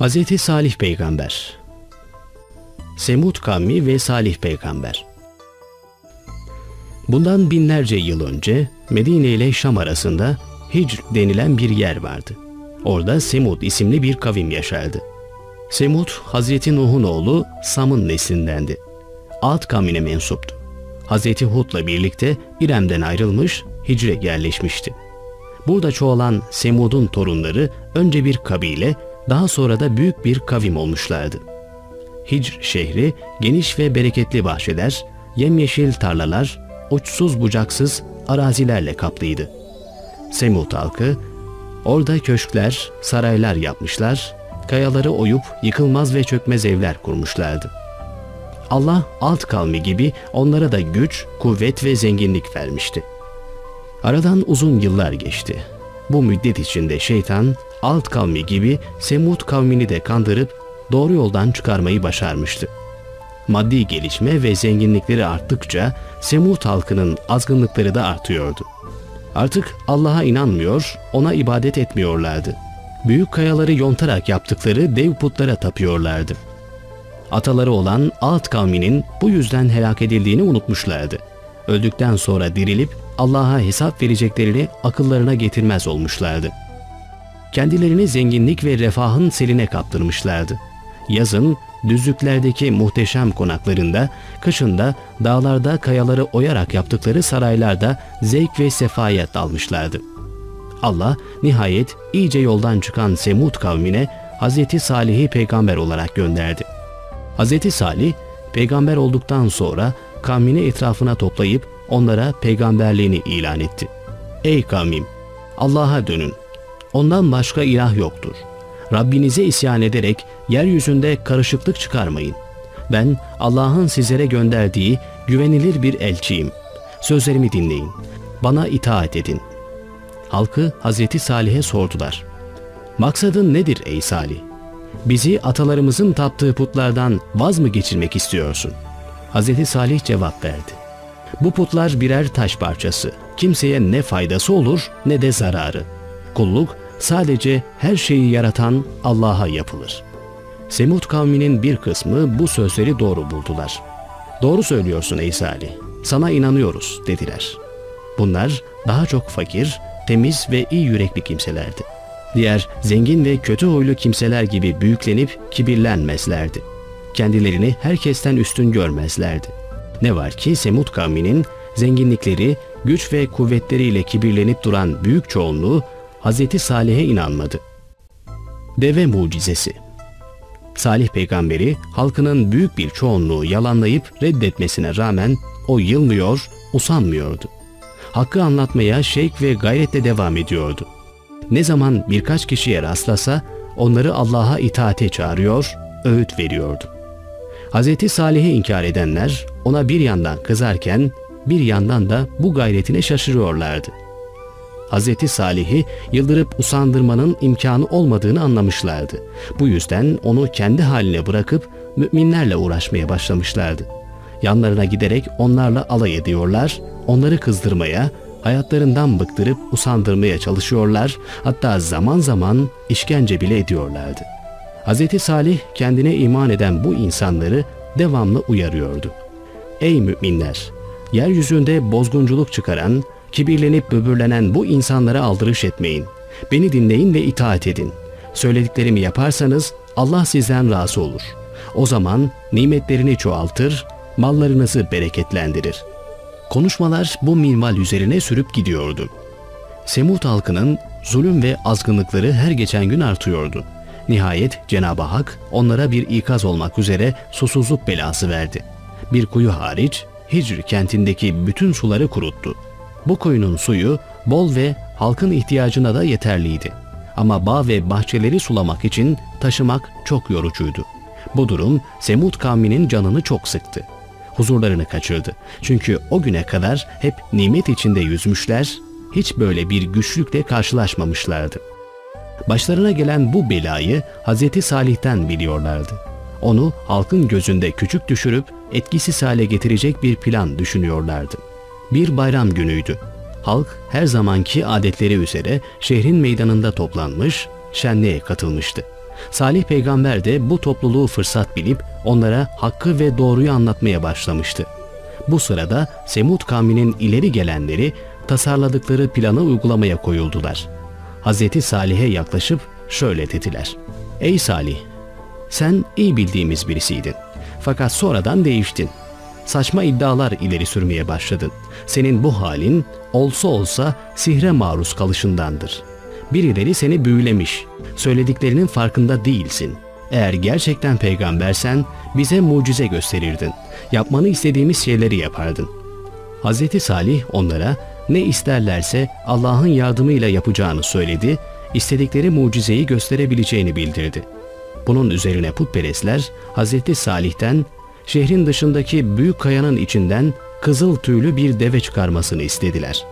Hz. Salih Peygamber Semud kavmi ve Salih Peygamber Bundan binlerce yıl önce Medine ile Şam arasında Hicr denilen bir yer vardı. Orada Semud isimli bir kavim yaşardı. Semud, Hazreti Nuh'un oğlu Sam'ın neslindendi. Alt kavmine mensuptu. Hazreti Hud'la birlikte İrem'den ayrılmış, Hicre yerleşmişti. Burada çoğalan Semud'un torunları önce bir kabile, daha sonra da büyük bir kavim olmuşlardı. Hicr şehri geniş ve bereketli bahçeler, yemyeşil tarlalar, uçsuz bucaksız arazilerle kaplıydı. Semud halkı orada köşkler, saraylar yapmışlar, kayaları oyup yıkılmaz ve çökmez evler kurmuşlardı. Allah alt kavmi gibi onlara da güç, kuvvet ve zenginlik vermişti. Aradan uzun yıllar geçti. Bu müddet içinde şeytan alt kavmi gibi Semud kavmini de kandırıp doğru yoldan çıkarmayı başarmıştı. Maddi gelişme ve zenginlikleri arttıkça Semud halkının azgınlıkları da artıyordu. Artık Allah'a inanmıyor, ona ibadet etmiyorlardı. Büyük kayaları yontarak yaptıkları dev putlara tapıyorlardı. Ataları olan alt kavminin bu yüzden helak edildiğini unutmuşlardı. Öldükten sonra dirilip Allah'a hesap vereceklerini akıllarına getirmez olmuşlardı. Kendilerini zenginlik ve refahın seline kaptırmışlardı. Yazın düzlüklerdeki muhteşem konaklarında, kışında dağlarda kayaları oyarak yaptıkları saraylarda zevk ve sefaya dalmışlardı. Allah nihayet iyice yoldan çıkan Semud kavmine Hz. Salih'i peygamber olarak gönderdi. Hz. Salih peygamber olduktan sonra kavmini etrafına toplayıp onlara peygamberliğini ilan etti. Ey kavmim! Allah'a dönün. Ondan başka ilah yoktur. Rabbinize isyan ederek yeryüzünde karışıklık çıkarmayın. Ben Allah'ın sizlere gönderdiği güvenilir bir elçiyim. Sözlerimi dinleyin. Bana itaat edin. Halkı Hazreti Salih'e sordular. Maksadın nedir ey Salih? Bizi atalarımızın taptığı putlardan vaz mı geçirmek istiyorsun? Hazreti Salih cevap verdi. Bu putlar birer taş parçası. Kimseye ne faydası olur ne de zararı. Kulluk sadece her şeyi yaratan Allah'a yapılır. Semud kavminin bir kısmı bu sözleri doğru buldular. Doğru söylüyorsun ey Salih. Sana inanıyoruz dediler. Bunlar daha çok fakir, temiz ve iyi yürekli kimselerdi. Diğer zengin ve kötü huylu kimseler gibi büyüklenip kibirlenmezlerdi. Kendilerini herkesten üstün görmezlerdi. Ne var ki Semud kavminin zenginlikleri, güç ve kuvvetleriyle kibirlenip duran büyük çoğunluğu Hz. Salih'e inanmadı. Deve mucizesi Salih peygamberi halkının büyük bir çoğunluğu yalanlayıp reddetmesine rağmen o yılmıyor, usanmıyordu. Hakkı anlatmaya şevk ve gayretle devam ediyordu. Ne zaman birkaç kişiye rastlasa onları Allah'a itaate çağırıyor, öğüt veriyordu. Hz. Salih'i inkar edenler ona bir yandan kızarken bir yandan da bu gayretine şaşırıyorlardı. Hz. Salih'i yıldırıp usandırmanın imkanı olmadığını anlamışlardı. Bu yüzden onu kendi haline bırakıp müminlerle uğraşmaya başlamışlardı. Yanlarına giderek onlarla alay ediyorlar, onları kızdırmaya, hayatlarından bıktırıp usandırmaya çalışıyorlar, hatta zaman zaman işkence bile ediyorlardı. Hz. Salih kendine iman eden bu insanları devamlı uyarıyordu. Ey müminler! Yeryüzünde bozgunculuk çıkaran, kibirlenip böbürlenen bu insanlara aldırış etmeyin. Beni dinleyin ve itaat edin. Söylediklerimi yaparsanız Allah sizden razı olur. O zaman nimetlerini çoğaltır, mallarınızı bereketlendirir. Konuşmalar bu minval üzerine sürüp gidiyordu. Semut halkının zulüm ve azgınlıkları her geçen gün artıyordu. Nihayet Cenab-ı Hak onlara bir ikaz olmak üzere susuzluk belası verdi. Bir kuyu hariç Hicr kentindeki bütün suları kuruttu. Bu kuyunun suyu bol ve halkın ihtiyacına da yeterliydi. Ama bağ ve bahçeleri sulamak için taşımak çok yorucuydu. Bu durum Semud kavminin canını çok sıktı. Huzurlarını kaçırdı. Çünkü o güne kadar hep nimet içinde yüzmüşler, hiç böyle bir güçlükle karşılaşmamışlardı. Başlarına gelen bu belayı Hz. Salih'ten biliyorlardı. Onu halkın gözünde küçük düşürüp etkisiz hale getirecek bir plan düşünüyorlardı. Bir bayram günüydü. Halk her zamanki adetleri üzere şehrin meydanında toplanmış, şenliğe katılmıştı. Salih peygamber de bu topluluğu fırsat bilip onlara hakkı ve doğruyu anlatmaya başlamıştı. Bu sırada Semud kavminin ileri gelenleri tasarladıkları planı uygulamaya koyuldular. Hz. Salih'e yaklaşıp şöyle dediler. Ey Salih! Sen iyi bildiğimiz birisiydin. Fakat sonradan değiştin. Saçma iddialar ileri sürmeye başladın. Senin bu halin olsa olsa sihre maruz kalışındandır. Birileri seni büyülemiş. Söylediklerinin farkında değilsin. Eğer gerçekten peygambersen bize mucize gösterirdin. Yapmanı istediğimiz şeyleri yapardın. Hz. Salih onlara ne isterlerse Allah'ın yardımıyla yapacağını söyledi, istedikleri mucizeyi gösterebileceğini bildirdi. Bunun üzerine putperestler Hz. Salih'ten şehrin dışındaki büyük kayanın içinden kızıl tüylü bir deve çıkarmasını istediler.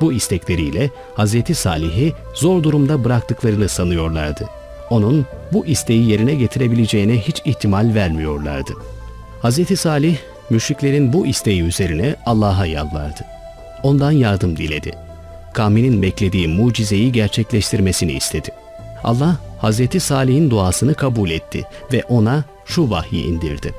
Bu istekleriyle Hz. Salih'i zor durumda bıraktıklarını sanıyorlardı. Onun bu isteği yerine getirebileceğine hiç ihtimal vermiyorlardı. Hz. Salih, müşriklerin bu isteği üzerine Allah'a yalvardı. Ondan yardım diledi. Kavminin beklediği mucizeyi gerçekleştirmesini istedi. Allah, Hz. Salih'in duasını kabul etti ve ona şu vahyi indirdi.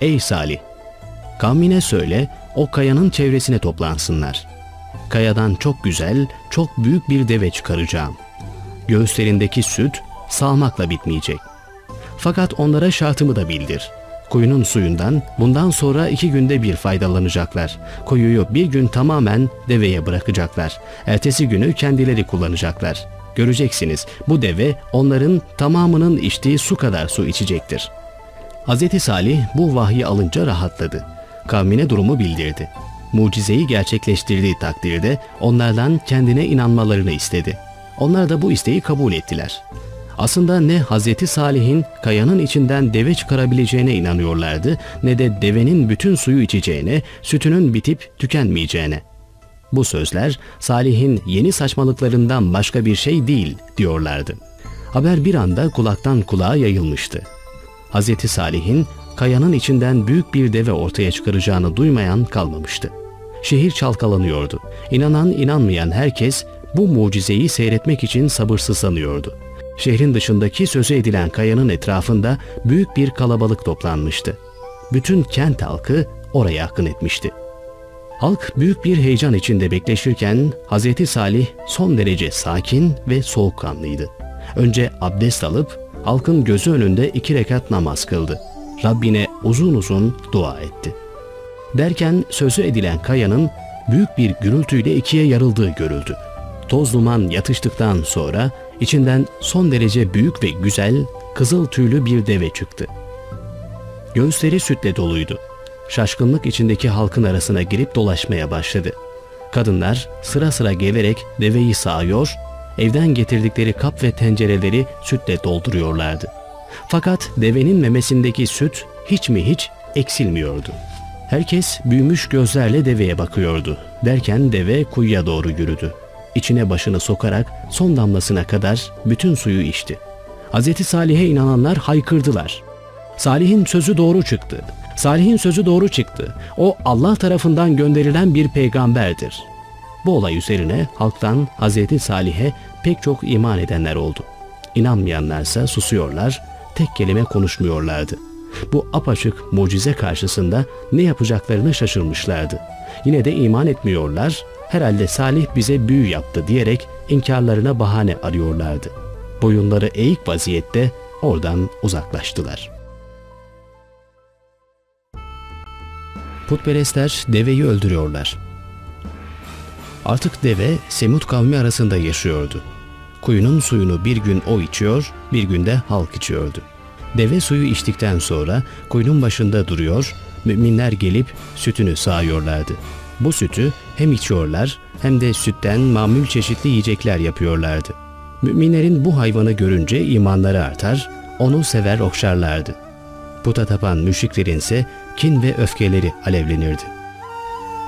Ey Salih! Kavmine söyle, o kayanın çevresine toplansınlar. Kayadan çok güzel, çok büyük bir deve çıkaracağım. Göğüslerindeki süt sağmakla bitmeyecek. Fakat onlara şartımı da bildir. Kuyunun suyundan bundan sonra iki günde bir faydalanacaklar. Kuyuyu bir gün tamamen deveye bırakacaklar. Ertesi günü kendileri kullanacaklar. Göreceksiniz bu deve onların tamamının içtiği su kadar su içecektir. Hz. Salih bu vahyi alınca rahatladı. Kavmine durumu bildirdi. Mucizeyi gerçekleştirdiği takdirde onlardan kendine inanmalarını istedi. Onlar da bu isteği kabul ettiler. Aslında ne Hz. Salih'in kayanın içinden deve çıkarabileceğine inanıyorlardı ne de devenin bütün suyu içeceğine, sütünün bitip tükenmeyeceğine. Bu sözler Salih'in yeni saçmalıklarından başka bir şey değil diyorlardı. Haber bir anda kulaktan kulağa yayılmıştı. Hz. Salih'in kayanın içinden büyük bir deve ortaya çıkaracağını duymayan kalmamıştı. Şehir çalkalanıyordu. İnanan inanmayan herkes bu mucizeyi seyretmek için sabırsızlanıyordu. Şehrin dışındaki sözü edilen kayanın etrafında büyük bir kalabalık toplanmıştı. Bütün kent halkı oraya akın etmişti. Halk büyük bir heyecan içinde bekleşirken Hz. Salih son derece sakin ve soğukkanlıydı. Önce abdest alıp halkın gözü önünde iki rekat namaz kıldı. Rabbine uzun uzun dua etti. Derken sözü edilen kayanın büyük bir gürültüyle ikiye yarıldığı görüldü. Toz duman yatıştıktan sonra içinden son derece büyük ve güzel kızıl tüylü bir deve çıktı. Göğüsleri sütle doluydu. Şaşkınlık içindeki halkın arasına girip dolaşmaya başladı. Kadınlar sıra sıra gelerek deveyi sağıyor, evden getirdikleri kap ve tencereleri sütle dolduruyorlardı. Fakat devenin memesindeki süt hiç mi hiç eksilmiyordu. Herkes büyümüş gözlerle deveye bakıyordu. Derken deve kuyuya doğru yürüdü. İçine başını sokarak son damlasına kadar bütün suyu içti. Hz. Salih'e inananlar haykırdılar. Salih'in sözü doğru çıktı. Salih'in sözü doğru çıktı. O Allah tarafından gönderilen bir peygamberdir. Bu olay üzerine halktan Hz. Salih'e pek çok iman edenler oldu. İnanmayanlarsa susuyorlar, tek kelime konuşmuyorlardı. Bu apaçık mucize karşısında ne yapacaklarını şaşırmışlardı. Yine de iman etmiyorlar, herhalde Salih bize büyü yaptı diyerek inkarlarına bahane arıyorlardı. Boyunları eğik vaziyette oradan uzaklaştılar. Putperestler deveyi öldürüyorlar. Artık deve Semut kavmi arasında yaşıyordu. Kuyunun suyunu bir gün o içiyor, bir gün de halk içiyordu. Deve suyu içtikten sonra kuyunun başında duruyor, müminler gelip sütünü sağıyorlardı. Bu sütü hem içiyorlar hem de sütten mamül çeşitli yiyecekler yapıyorlardı. Müminlerin bu hayvanı görünce imanları artar, onu sever okşarlardı. Puta tapan müşriklerin ise kin ve öfkeleri alevlenirdi.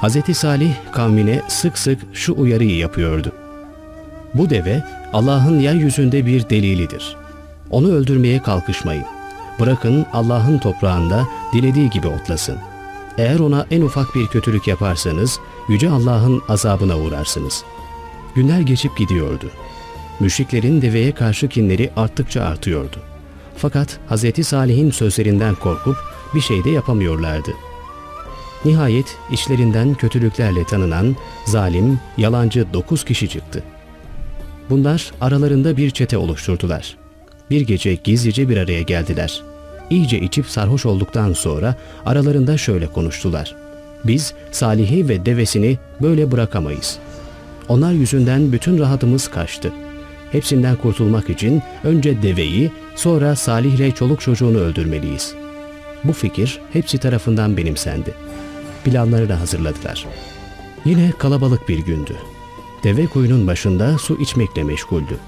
Hz. Salih kavmine sık sık şu uyarıyı yapıyordu. Bu deve Allah'ın yeryüzünde bir delilidir. Onu öldürmeye kalkışmayın. Bırakın Allah'ın toprağında dilediği gibi otlasın. Eğer ona en ufak bir kötülük yaparsanız Yüce Allah'ın azabına uğrarsınız. Günler geçip gidiyordu. müşriklerin deveye karşı kinleri arttıkça artıyordu. Fakat Hz. Salih'in sözlerinden korkup bir şey de yapamıyorlardı. Nihayet içlerinden kötülüklerle tanınan zalim, yalancı dokuz kişi çıktı. Bunlar aralarında bir çete oluşturdular. Bir gece gizlice bir araya geldiler. İyice içip sarhoş olduktan sonra aralarında şöyle konuştular. Biz Salih'i ve devesini böyle bırakamayız. Onlar yüzünden bütün rahatımız kaçtı. Hepsinden kurtulmak için önce deveyi, sonra Salih ile çoluk çocuğunu öldürmeliyiz. Bu fikir hepsi tarafından benimsendi. Planlarını hazırladılar. Yine kalabalık bir gündü. Deve kuyunun başında su içmekle meşguldü.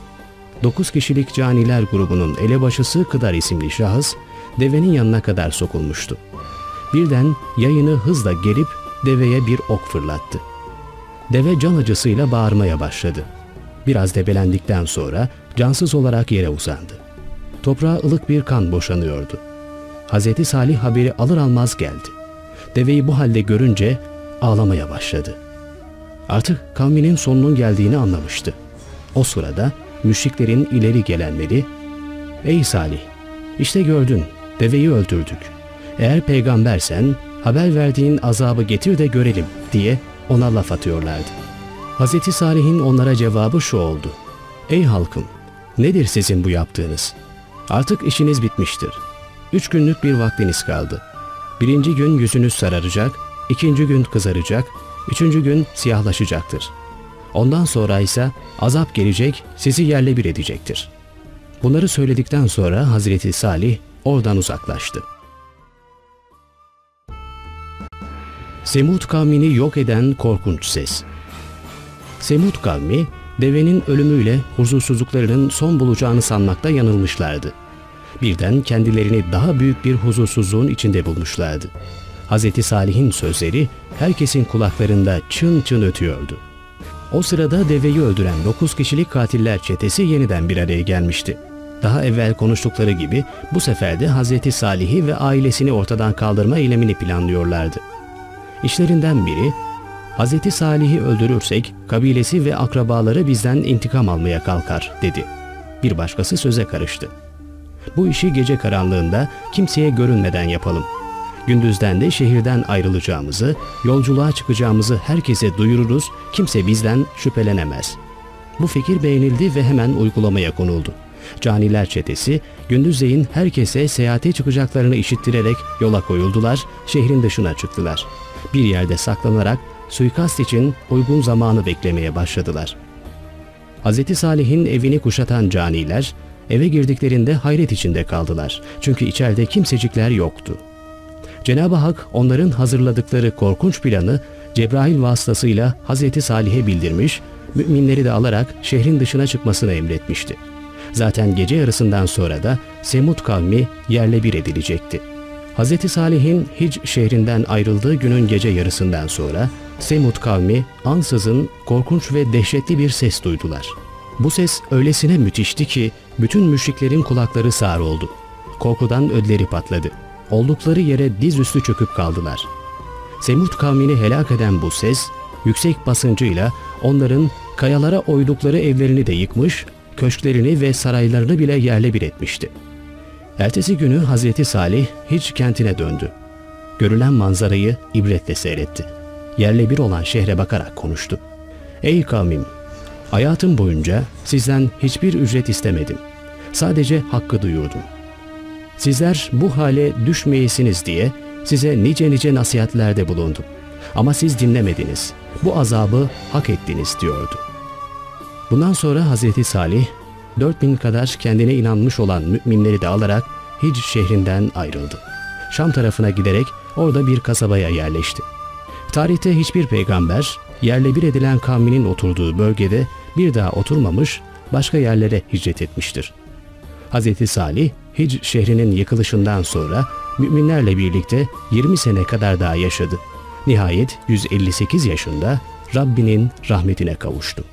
Dokuz kişilik caniler grubunun elebaşısı Kıdar isimli şahıs devenin yanına kadar sokulmuştu. Birden yayını hızla gelip deveye bir ok fırlattı. Deve can acısıyla bağırmaya başladı. Biraz debelendikten sonra cansız olarak yere uzandı. Toprağa ılık bir kan boşanıyordu. Hz. Salih haberi alır almaz geldi. Deveyi bu halde görünce ağlamaya başladı. Artık kavminin sonunun geldiğini anlamıştı. O sırada müşriklerin ileri gelenleri, ''Ey Salih, işte gördün, deveyi öldürdük. Eğer peygambersen haber verdiğin azabı getir de görelim.'' diye ona laf atıyorlardı. Hz. Salih'in onlara cevabı şu oldu. ''Ey halkım, nedir sizin bu yaptığınız? Artık işiniz bitmiştir. Üç günlük bir vaktiniz kaldı. Birinci gün yüzünüz sararacak, ikinci gün kızaracak, üçüncü gün siyahlaşacaktır. Ondan sonra ise azap gelecek, sizi yerle bir edecektir. Bunları söyledikten sonra Hazreti Salih oradan uzaklaştı. Semud kavmini yok eden korkunç ses. Semud kavmi, devenin ölümüyle huzursuzluklarının son bulacağını sanmakta yanılmışlardı. Birden kendilerini daha büyük bir huzursuzluğun içinde bulmuşlardı. Hz. Salih'in sözleri herkesin kulaklarında çın çın ötüyordu. O sırada deveyi öldüren 9 kişilik katiller çetesi yeniden bir araya gelmişti. Daha evvel konuştukları gibi bu sefer de Hz. Salih'i ve ailesini ortadan kaldırma eylemini planlıyorlardı. İşlerinden biri, Hz. Salih'i öldürürsek kabilesi ve akrabaları bizden intikam almaya kalkar dedi. Bir başkası söze karıştı. Bu işi gece karanlığında kimseye görünmeden yapalım. Gündüzden de şehirden ayrılacağımızı, yolculuğa çıkacağımızı herkese duyururuz, kimse bizden şüphelenemez. Bu fikir beğenildi ve hemen uygulamaya konuldu. Caniler çetesi gündüzleyin herkese seyahate çıkacaklarını işittirerek yola koyuldular, şehrin dışına çıktılar. Bir yerde saklanarak suikast için uygun zamanı beklemeye başladılar. Hz. Salih'in evini kuşatan caniler eve girdiklerinde hayret içinde kaldılar. Çünkü içeride kimsecikler yoktu. Cenab-ı Hak onların hazırladıkları korkunç planı Cebrail vasıtasıyla Hz. Salih'e bildirmiş, müminleri de alarak şehrin dışına çıkmasını emretmişti. Zaten gece yarısından sonra da Semud kavmi yerle bir edilecekti. Hz. Salih'in Hic şehrinden ayrıldığı günün gece yarısından sonra Semud kavmi ansızın korkunç ve dehşetli bir ses duydular. Bu ses öylesine müthişti ki bütün müşriklerin kulakları sağır oldu. Korkudan ödleri patladı. Oldukları yere dizüstü çöküp kaldılar. Semud kavmini helak eden bu ses yüksek basıncıyla onların kayalara oydukları evlerini de yıkmış, köşklerini ve saraylarını bile yerle bir etmişti. Ertesi günü Hazreti Salih hiç kentine döndü. Görülen manzarayı ibretle seyretti. Yerle bir olan şehre bakarak konuştu. Ey kavmim! Hayatım boyunca sizden hiçbir ücret istemedim. Sadece hakkı duyurdum. Sizler bu hale düşmeyesiniz diye size nice nice nasihatlerde bulundum. Ama siz dinlemediniz. Bu azabı hak ettiniz diyordu. Bundan sonra Hazreti Salih 4000 kadar kendine inanmış olan müminleri de alarak Hic şehrinden ayrıldı. Şam tarafına giderek orada bir kasabaya yerleşti. Tarihte hiçbir peygamber yerle bir edilen kavminin oturduğu bölgede bir daha oturmamış, başka yerlere hicret etmiştir. Hz. Salih, Hic şehrinin yıkılışından sonra müminlerle birlikte 20 sene kadar daha yaşadı. Nihayet 158 yaşında Rabbinin rahmetine kavuştu.